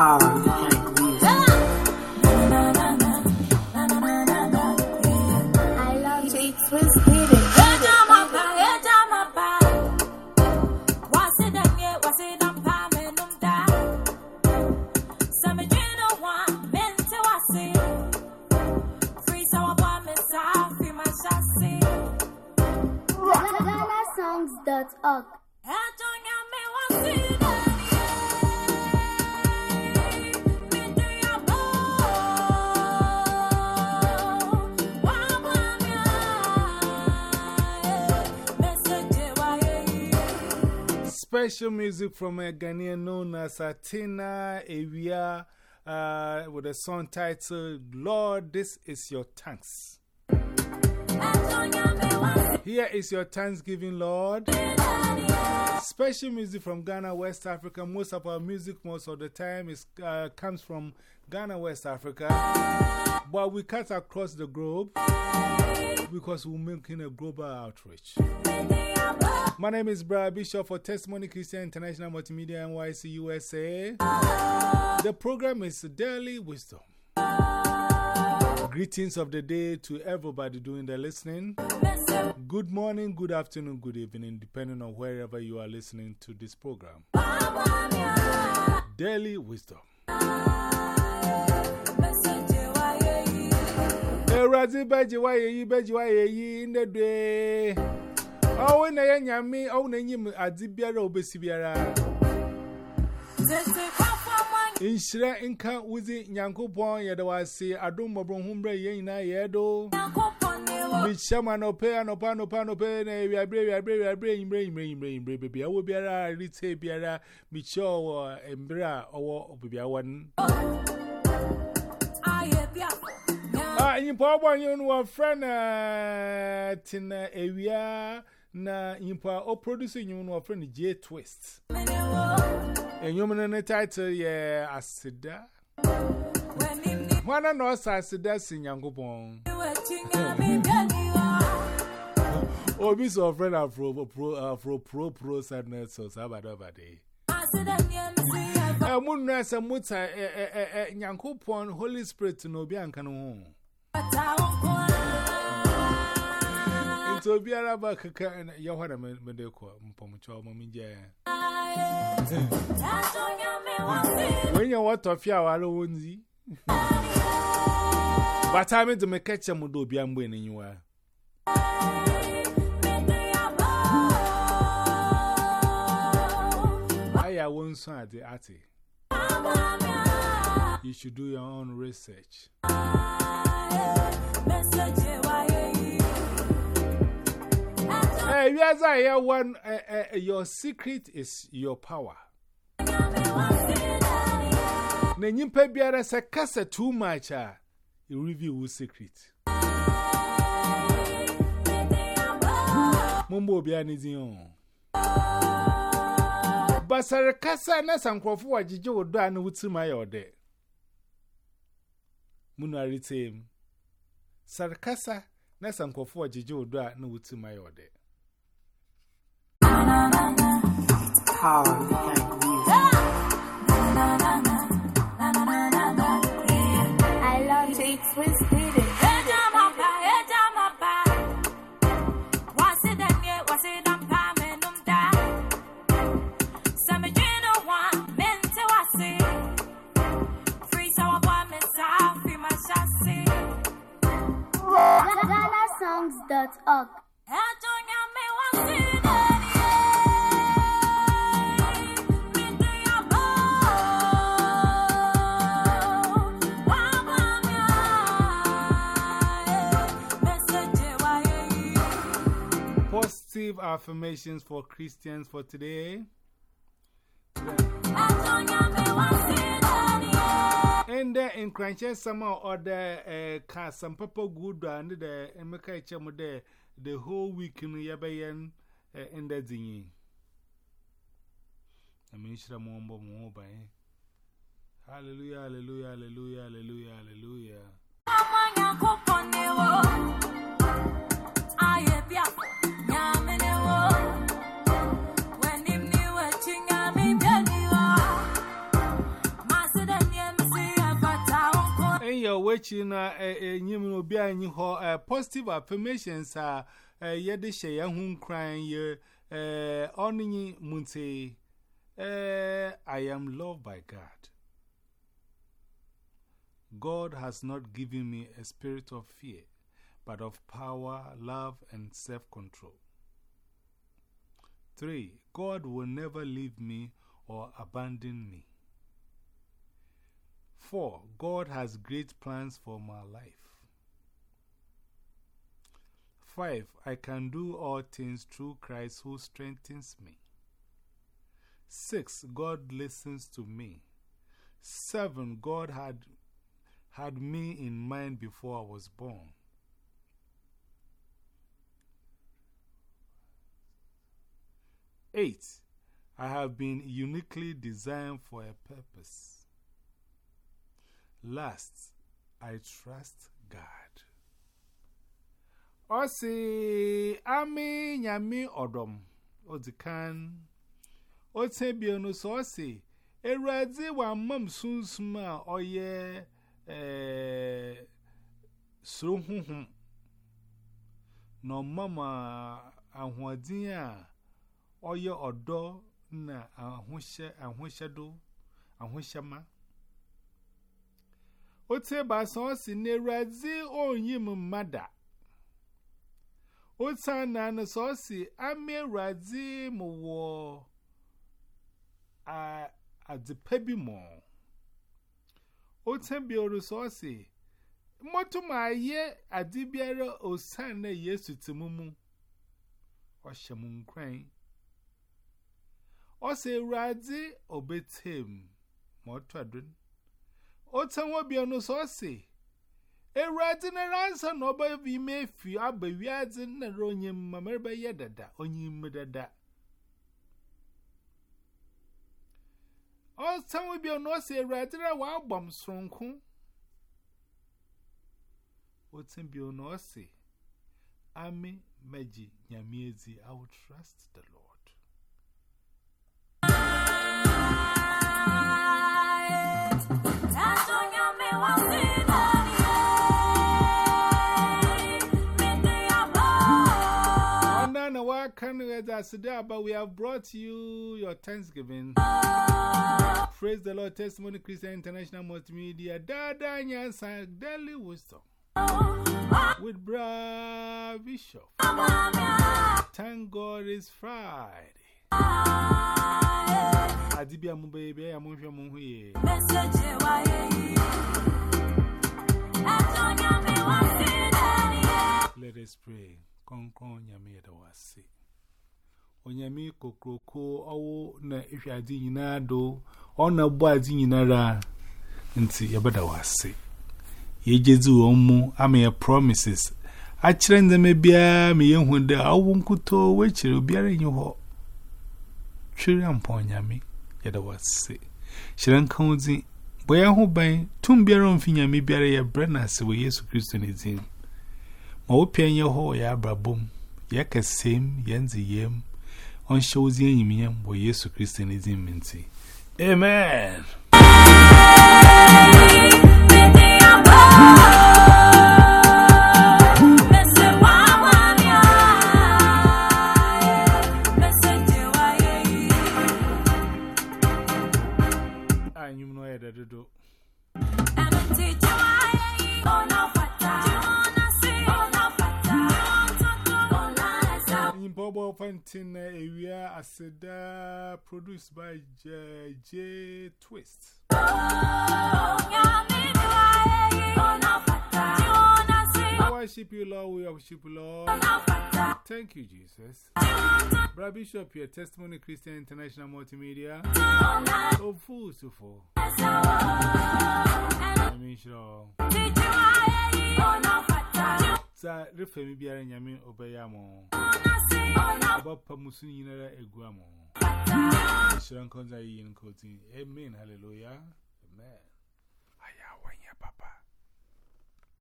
power Special music from a Ghanaian known as Atina Ewia uh, with a song titled Lord, This Is Your Thanks. Here is your Thanksgiving, Lord. Special music from Ghana, West Africa. Most of our music, most of the time, is, uh, comes from Ghana, West Africa. But we cut across the globe because we're making a global outreach. My name is Brad Bishop for Testimony Christian International Multimedia NYC USA. The program is Daily Wisdom. Greetings of the day to everybody doing the listening. Good morning, good afternoon, good evening, depending on wherever you are listening to this program. Daily Wisdom. Eradi beji wa yeyi beji wa yeyi ndedwe. Owo na ye nyame, owo na nyim adi biara obesi biara. Inshire nka wuzi nyankopon ye da wase adom mobro humbre ye nyina ye do. Bichama no pe ano pa no pa no pe na wi abre wi abre wi abre imre imre imre imre bebia wo biara rite biara bicho embre a owo obibia wan. Oh. nyimpa ọgbọ nye no wɔfrɛ eh, na tena ewia na nyimpa ɔproduce nyim no wɔfrɛ no J Twist. Enyom no ne title ye Aseda. Hwana no ɔsa aseda si Nyankopɔn. Obi sọ ɔfrɛ no Afro Pro Afro Pro Pro Sadness or Sabadabade. Eh, Ɛmu nnua sɛ muta eh, Nyankopɔn Holy Spirit na obi anka no ho. Into biara ba kaka ya hwana me de ko mpomcho mo minje. When you want to fear our own But I mean to make catch them do be am winning you are. I won't son at the attic. You should do your own research. Hey, yes, I hear one. Your secret is your power. Na nyimpa biara se kasa too much a you reveal your secret. Mumbo bia ni zin Basare kasa na sankrofo wajije odo anu wutima ya ode. Munu aritem sarkasa na sankofo ojije odo a na wuti mai like music. GhanaSongs.org. Positive affirmations for Christians for today. And uh, in Cranches, some or the uh, some papa good and the Emeka Chamude the whole week in Yabayan in the zingy. I mean, Shramombo Moba. Hallelujah, hallelujah, hallelujah, hallelujah, hallelujah. Watch in a new be in your positive affirmations are yet she young crying ye owning munte. I am loved by God. God has not given me a spirit of fear, but of power, love, and self control. 3. God will never leave me or abandon me. 4. God has great plans for my life. 5. I can do all things through Christ who strengthens me. 6. God listens to me. 7. God had, had me in mind before I was born. Eight, I have been uniquely designed for a purpose. Last, I trust God. Ọ ami nyami nyamị odikan, ote O tebie n'ụsọ ọ sị, Ewurade wa mmam sunsum a ọ yẹ soro huhum na ọmam ahoɔden a ọ yẹ ọdọ na ahohyɛ. Ote basa osi ne razi onyi mmada. Ota na so osi ame razi mwo a adepa bi mo. Ota bi oru so osi moto ma ye ade biara osan na Yesu timumu. Ohyemu nkran. Osi razi obetem. Motodun. Ota nwabia no so se. Ewurade na ransa na ọba bi mefi aba wiadze nnara onye mma merebe yɛ dada onye mma dada. Ota nwabia no se ewurade na wagbam soronko. Ota bi no se. Ami meji nyamiezi I will trust the Lord. Nana, what can we do? But we have brought you your Thanksgiving. Praise the Lord, Testimony Christian International Multimedia, Dada Nyansa, Daily Wisdom. With Bra Bishop. Thank God it's Friday. Adibia mu baby, I'm with your. Let us pray. Konkon Yami da wasi. Onyami kokroko owo na ihwadi nyina do ona bo adi nyina ra nti yebada wasi. Yejezi wo mu ame promises. Achire ndeme bia me yehu da awu nkuto wechire obiara nyi ho. Twiri ampon nyami yeda wasi. Shiran kanzi boya ho ban tum biara mfi nyami biara ye brana se wo Yesu Kristo ne din. Ma wo pia ye ho ya abrabom ye kasem ye nziyem on shows the enemy, boy, Yesu Christian is in Minty. Amen. Nimbobo Fantin eh, area Aseda produced by J, J Twist. worship you, Lord. We worship you, Lord. Thank you, Jesus. Brad Bishop, your testimony Christian International Multimedia. Oh, fool, so full. I mean, sure. Sa refe mi biara nyame obeya mo. Baba musu nyinara egwa mo. Shiran konza yin koti. Amen. Hallelujah. Amen.